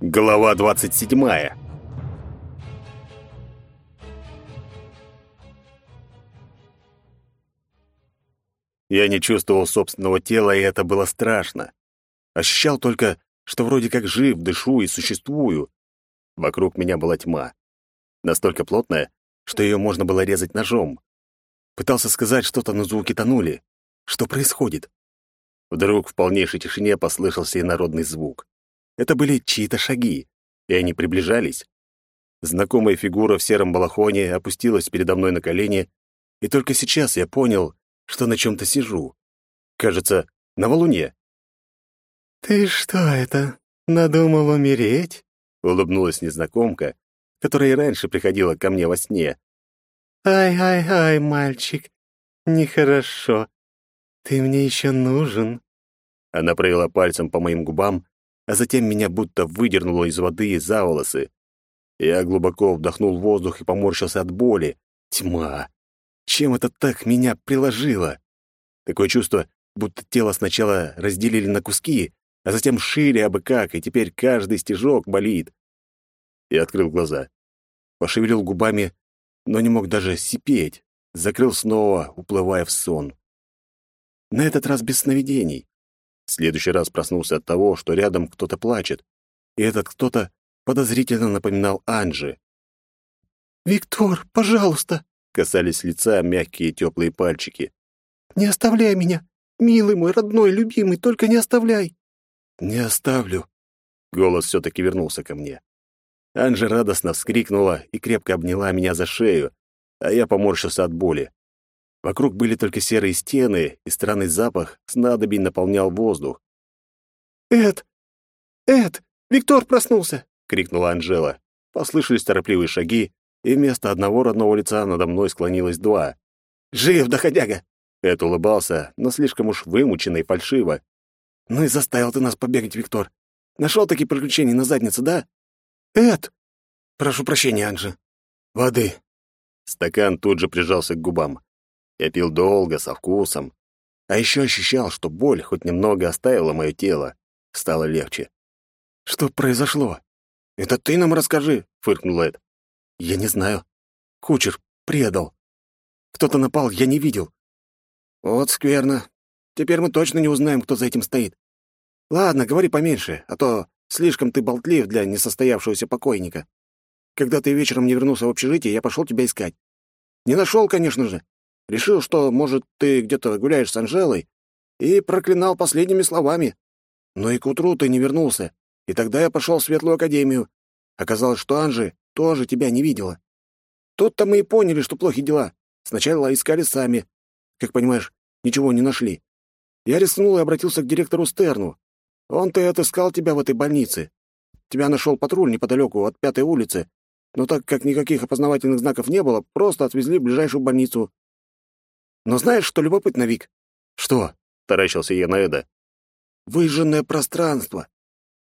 Глава двадцать седьмая. Я не чувствовал собственного тела, и это было страшно. Ощущал только, что вроде как жив, дышу и существую. Вокруг меня была тьма. Настолько плотная, что ее можно было резать ножом. Пытался сказать что-то, но звуки тонули. Что происходит? Вдруг в полнейшей тишине послышался инородный звук. Это были чьи-то шаги, и они приближались. Знакомая фигура в сером балахоне опустилась передо мной на колени, и только сейчас я понял, что на чем-то сижу. Кажется, на валуне. «Ты что это, надумал умереть?» — улыбнулась незнакомка, которая и раньше приходила ко мне во сне. «Ай-ай-ай, мальчик, нехорошо. Ты мне еще нужен». Она провела пальцем по моим губам, а затем меня будто выдернуло из воды за волосы. Я глубоко вдохнул воздух и поморщился от боли. Тьма! Чем это так меня приложило? Такое чувство, будто тело сначала разделили на куски, а затем шили абы как, и теперь каждый стежок болит. Я открыл глаза. Пошевелил губами, но не мог даже сипеть. Закрыл снова, уплывая в сон. На этот раз без сновидений. В следующий раз проснулся от того, что рядом кто-то плачет, и этот кто-то подозрительно напоминал Анжи. «Виктор, пожалуйста!» — касались лица мягкие теплые пальчики. «Не оставляй меня! Милый мой, родной, любимый, только не оставляй!» «Не оставлю!» Голос все-таки вернулся ко мне. Анжи радостно вскрикнула и крепко обняла меня за шею, а я поморщился от боли. Вокруг были только серые стены, и странный запах снадобий наполнял воздух. «Эд! Эд! Виктор проснулся!» — крикнула Анжела. Послышались торопливые шаги, и вместо одного родного лица надо мной склонилось два. «Жив, доходяга!» Эд улыбался, но слишком уж вымученно и фальшиво. «Ну и заставил ты нас побегать, Виктор. Нашел такие приключения на заднице, да?» «Эд!» «Прошу прощения, Анжи. Воды». Стакан тут же прижался к губам. Я пил долго, со вкусом. А еще ощущал, что боль хоть немного оставила мое тело. Стало легче. «Что произошло?» «Это ты нам расскажи», — фыркнул Эд. «Я не знаю. Кучер предал. Кто-то напал, я не видел». «Вот скверно. Теперь мы точно не узнаем, кто за этим стоит. Ладно, говори поменьше, а то слишком ты болтлив для несостоявшегося покойника. Когда ты вечером не вернулся в общежитие, я пошел тебя искать. Не нашел, конечно же. Решил, что, может, ты где-то гуляешь с Анжелой, и проклинал последними словами. Но и к утру ты не вернулся, и тогда я пошел в Светлую Академию. Оказалось, что Анжи тоже тебя не видела. Тут-то мы и поняли, что плохи дела. Сначала искали сами. Как понимаешь, ничего не нашли. Я рискнул и обратился к директору Стерну. Он-то и отыскал тебя в этой больнице. Тебя нашел патруль неподалеку от Пятой улицы, но так как никаких опознавательных знаков не было, просто отвезли в ближайшую больницу. Но знаешь, что любопытно, Вик? Что? Таращился я на Эда. Выжженное пространство.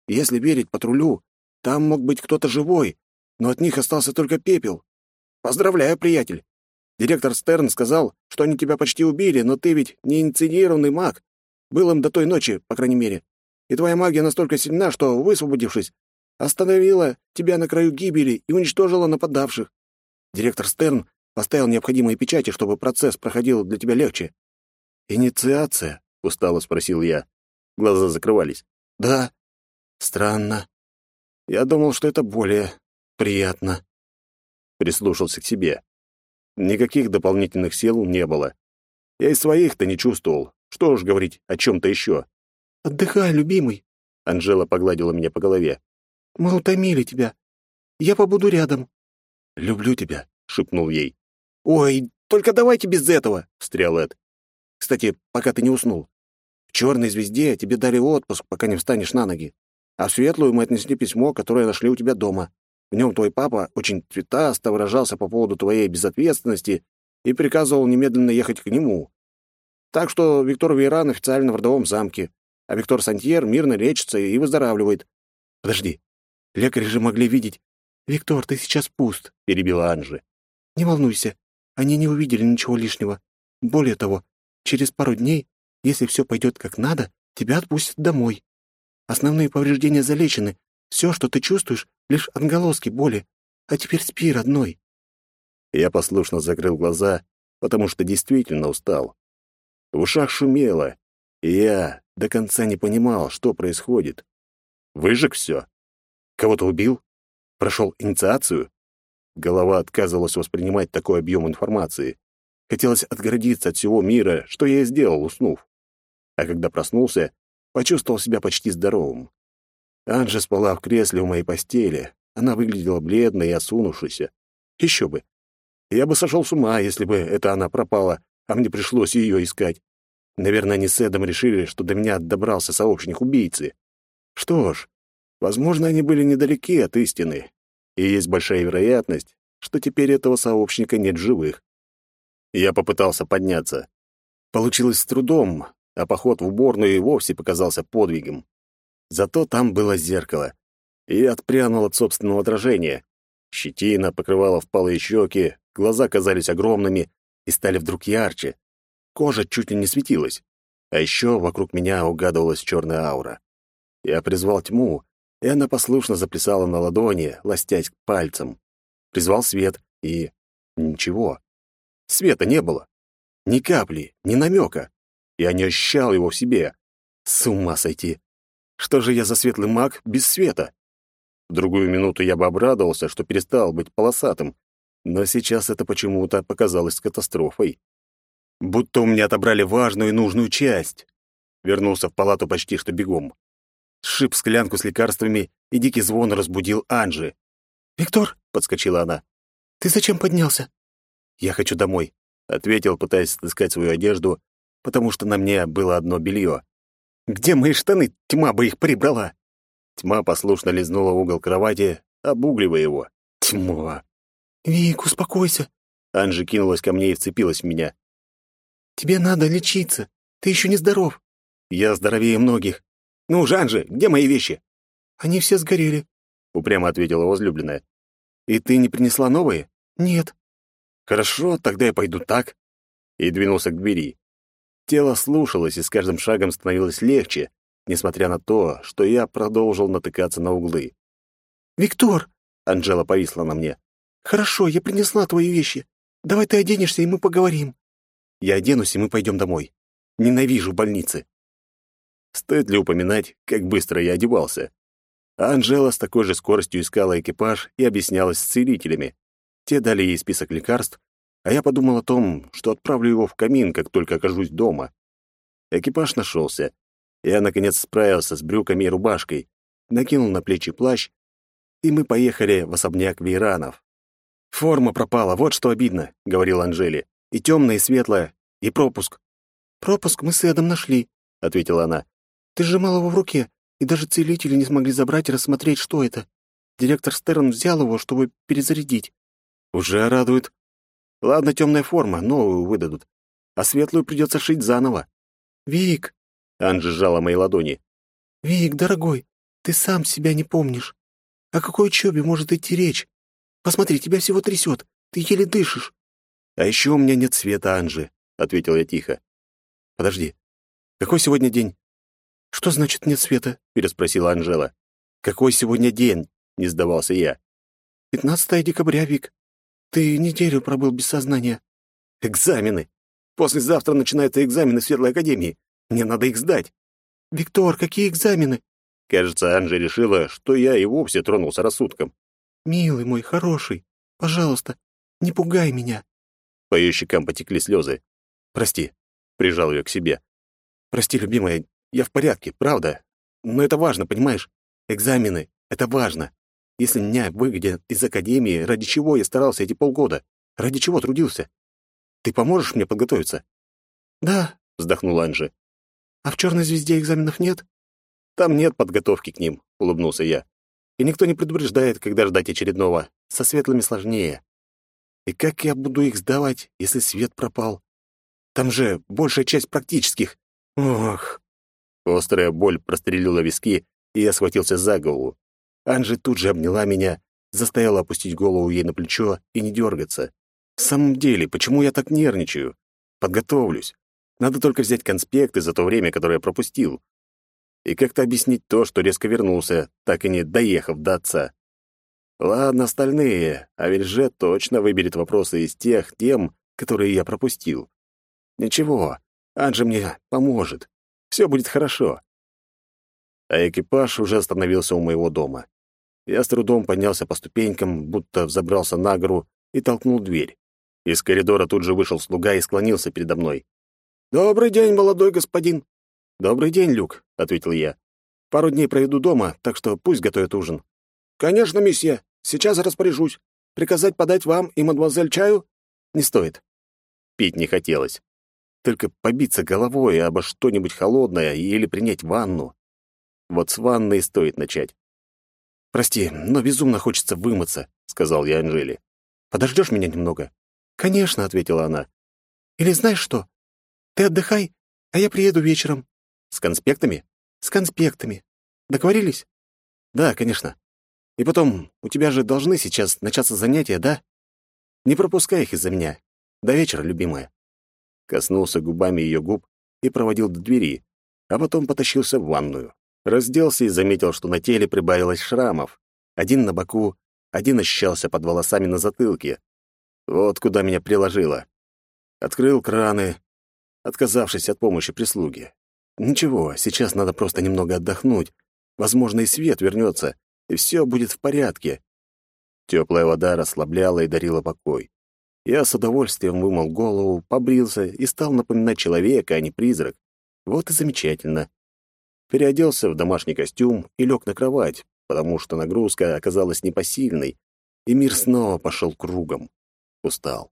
Если верить патрулю, там мог быть кто-то живой, но от них остался только пепел. Поздравляю, приятель. Директор Стерн сказал, что они тебя почти убили, но ты ведь не инициированный маг. Был им до той ночи, по крайней мере. И твоя магия настолько сильна, что, высвободившись, остановила тебя на краю гибели и уничтожила нападавших. Директор Стерн поставил необходимые печати, чтобы процесс проходил для тебя легче». «Инициация?» — устало спросил я. Глаза закрывались. «Да». «Странно. Я думал, что это более приятно». Прислушался к себе. Никаких дополнительных сил не было. Я и своих-то не чувствовал. Что уж говорить о чем-то еще. «Отдыхай, любимый», — Анжела погладила меня по голове. «Мы утомили тебя. Я побуду рядом». «Люблю тебя», — шепнул ей. «Ой, только давайте без этого!» — встрял Эд. «Кстати, пока ты не уснул. В черной звезде тебе дали отпуск, пока не встанешь на ноги. А в светлую мы отнесли письмо, которое нашли у тебя дома. В нем твой папа очень цветасто выражался по поводу твоей безответственности и приказывал немедленно ехать к нему. Так что Виктор Вейран официально в родовом замке, а Виктор Сантьер мирно лечится и выздоравливает. Подожди, лекари же могли видеть. «Виктор, ты сейчас пуст», — перебила Анжи. «Не волнуйся, они не увидели ничего лишнего. Более того, через пару дней, если все пойдет как надо, тебя отпустят домой. Основные повреждения залечены, Все, что ты чувствуешь, лишь отголоски боли. А теперь спи, родной». Я послушно закрыл глаза, потому что действительно устал. В ушах шумело, и я до конца не понимал, что происходит. Выжег все? Кого-то убил? Прошел инициацию? Голова отказывалась воспринимать такой объем информации. Хотелось отгородиться от всего мира, что я и сделал, уснув. А когда проснулся, почувствовал себя почти здоровым. Анжа спала в кресле у моей постели. Она выглядела бледной и осунувшейся. Еще бы. Я бы сошел с ума, если бы это она пропала, а мне пришлось ее искать. Наверное, они с Эдом решили, что до меня добрался сообщник убийцы. Что ж, возможно, они были недалеки от истины, и есть большая вероятность, что теперь этого сообщника нет живых. Я попытался подняться. Получилось с трудом, а поход в уборную и вовсе показался подвигом. Зато там было зеркало, и отпрянул от собственного отражения. Щетина покрывала впалые щеки, глаза казались огромными и стали вдруг ярче. Кожа чуть ли не светилась. А еще вокруг меня угадывалась черная аура. Я призвал тьму, и она послушно заплясала на ладони, ластясь к пальцам. Призвал свет, и... ничего. Света не было. Ни капли, ни намека. Я не ощущал его в себе. С ума сойти. Что же я за светлый маг без света? В другую минуту я бы обрадовался, что перестал быть полосатым, но сейчас это почему-то показалось катастрофой. Будто у меня отобрали важную и нужную часть. Вернулся в палату почти что бегом сшиб склянку с лекарствами, и дикий звон разбудил Анжи. «Виктор!» — подскочила она. «Ты зачем поднялся?» «Я хочу домой», — ответил, пытаясь отыскать свою одежду, потому что на мне было одно белье. «Где мои штаны? Тьма бы их прибрала!» Тьма послушно лизнула угол кровати, обугливая его. «Тьма!» «Вик, успокойся!» Анжи кинулась ко мне и вцепилась в меня. «Тебе надо лечиться. Ты еще не здоров». «Я здоровее многих. «Ну, Жанжи, где мои вещи?» «Они все сгорели», — упрямо ответила возлюбленная. «И ты не принесла новые?» «Нет». «Хорошо, тогда я пойду так». И двинулся к двери. Тело слушалось, и с каждым шагом становилось легче, несмотря на то, что я продолжил натыкаться на углы. «Виктор!» — Анжела повисла на мне. «Хорошо, я принесла твои вещи. Давай ты оденешься, и мы поговорим». «Я оденусь, и мы пойдем домой. Ненавижу больницы». Стоит ли упоминать, как быстро я одевался? А Анжела с такой же скоростью искала экипаж и объяснялась с целителями. Те дали ей список лекарств, а я подумал о том, что отправлю его в камин, как только окажусь дома. Экипаж нашелся. Я, наконец, справился с брюками и рубашкой, накинул на плечи плащ, и мы поехали в особняк Вейранов. «Форма пропала, вот что обидно», — говорил Анжели. «И темная, и светлая, и пропуск». «Пропуск мы с Эдом нашли», — ответила она. Ты сжимал его в руке, и даже целители не смогли забрать и рассмотреть, что это. Директор Стерн взял его, чтобы перезарядить. Уже радует. Ладно, темная форма, новую выдадут. А светлую придется шить заново. Вик. Анжи сжала мои ладони. Вик, дорогой, ты сам себя не помнишь. О какой учебе может идти речь? Посмотри, тебя всего трясет. Ты еле дышишь. А еще у меня нет света, Анжи, ответил я тихо. Подожди. Какой сегодня день? «Что значит нет света?» — переспросила Анжела. «Какой сегодня день?» — не сдавался я. «15 декабря, Вик. Ты неделю пробыл без сознания». «Экзамены! Послезавтра начинаются экзамены в Светлой Академии. Мне надо их сдать». «Виктор, какие экзамены?» Кажется, Анжа решила, что я и вовсе тронулся рассудком. «Милый мой, хороший, пожалуйста, не пугай меня». По ее щекам потекли слезы. «Прости», — прижал ее к себе. «Прости, любимая, я в порядке, правда. Но это важно, понимаешь? Экзамены — это важно. Если меня выгонят из академии, ради чего я старался эти полгода? Ради чего трудился? Ты поможешь мне подготовиться?» «Да», — вздохнула Анжи. «А в черной звезде экзаменов нет?» «Там нет подготовки к ним», — улыбнулся я. «И никто не предупреждает, когда ждать очередного. Со светлыми сложнее. И как я буду их сдавать, если свет пропал? Там же большая часть практических. Ох!» Острая боль прострелила виски, и я схватился за голову. Анжи тут же обняла меня, заставила опустить голову ей на плечо и не дергаться. В самом деле, почему я так нервничаю? Подготовлюсь. Надо только взять конспекты за то время, которое я пропустил. и как-то объяснить то, что резко вернулся, так и не доехав до отца. Ладно, остальные, а Вильже точно выберет вопросы из тех тем, которые я пропустил. Ничего, Анжи мне поможет. Все будет хорошо. А экипаж уже остановился у моего дома. Я с трудом поднялся по ступенькам, будто взобрался на гору и толкнул дверь. Из коридора тут же вышел слуга и склонился передо мной. «Добрый день, молодой господин!» «Добрый день, Люк», — ответил я. «Пару дней проведу дома, так что пусть готовят ужин». «Конечно, месье. Сейчас распоряжусь. Приказать подать вам и мадемуазель чаю?» «Не стоит». Пить не хотелось. Только побиться головой обо что-нибудь холодное или принять ванну. Вот с ванной стоит начать. «Прости, но безумно хочется вымыться», — сказал я Анжеле. «Подождешь меня немного?» «Конечно», — ответила она. «Или знаешь что? Ты отдыхай, а я приеду вечером». «С конспектами?» «С конспектами. Договорились?» «Да, конечно. И потом, у тебя же должны сейчас начаться занятия, да? Не пропускай их из-за меня. До вечера, любимая». Коснулся губами ее губ и проводил до двери, а потом потащился в ванную. Разделся и заметил, что на теле прибавилось шрамов. Один на боку, один ощущался под волосами на затылке. Вот куда меня приложило. Открыл краны, отказавшись от помощи прислуги. Ничего, сейчас надо просто немного отдохнуть. Возможно, и свет вернется, и все будет в порядке. Теплая вода расслабляла и дарила покой. Я с удовольствием вымыл голову, побрился и стал напоминать человека, а не призрак. Вот и замечательно переоделся в домашний костюм и лег на кровать, потому что нагрузка оказалась непосильной, и мир снова пошел кругом. Устал.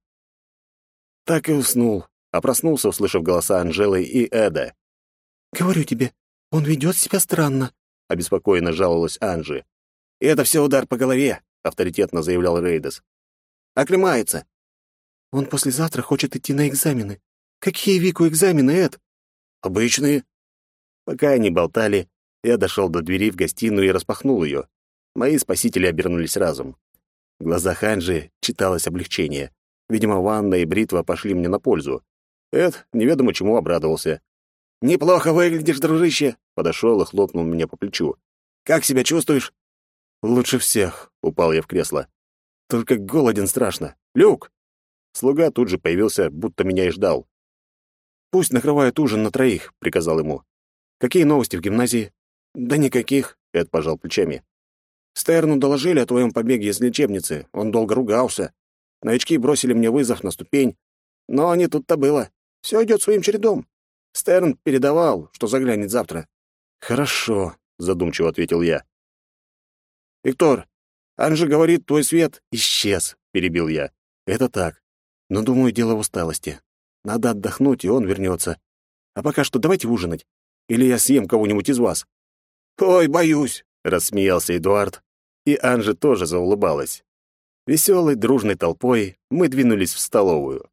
Так и уснул, а проснулся, услышав голоса Анжелы и Эда. «Говорю тебе, он ведет себя странно», — обеспокоенно жаловалась Анжи. «И это все удар по голове», — авторитетно заявлял Рейдес. «Оклемается». «Он послезавтра хочет идти на экзамены. Какие Вику экзамены, Эд?» «Обычные», Пока они болтали, я дошел до двери в гостиную и распахнул ее. Мои спасители обернулись разом. В глазах Анжи читалось облегчение. Видимо, ванна и бритва пошли мне на пользу. Эд неведомо чему обрадовался. «Неплохо выглядишь, дружище!» Подошел и хлопнул меня по плечу. «Как себя чувствуешь?» «Лучше всех», — упал я в кресло. «Только голоден страшно. Люк!» Слуга тут же появился, будто меня и ждал. «Пусть накрывают ужин на троих», — приказал ему. Какие новости в гимназии? Да никаких, Эд пожал плечами. Стерну доложили о твоем побеге из лечебницы. Он долго ругался. Новички бросили мне вызов на ступень. Но не тут-то было. Все идет своим чередом. Стерн передавал, что заглянет завтра. Хорошо, задумчиво ответил я. Виктор, Анжи говорит, твой свет исчез, перебил я. Это так. Но думаю, дело в усталости. Надо отдохнуть, и он вернется. А пока что давайте ужинать. Или я съем кого-нибудь из вас?» «Ой, боюсь!» — рассмеялся Эдуард, и Анжи тоже заулыбалась. Веселой, дружной толпой мы двинулись в столовую.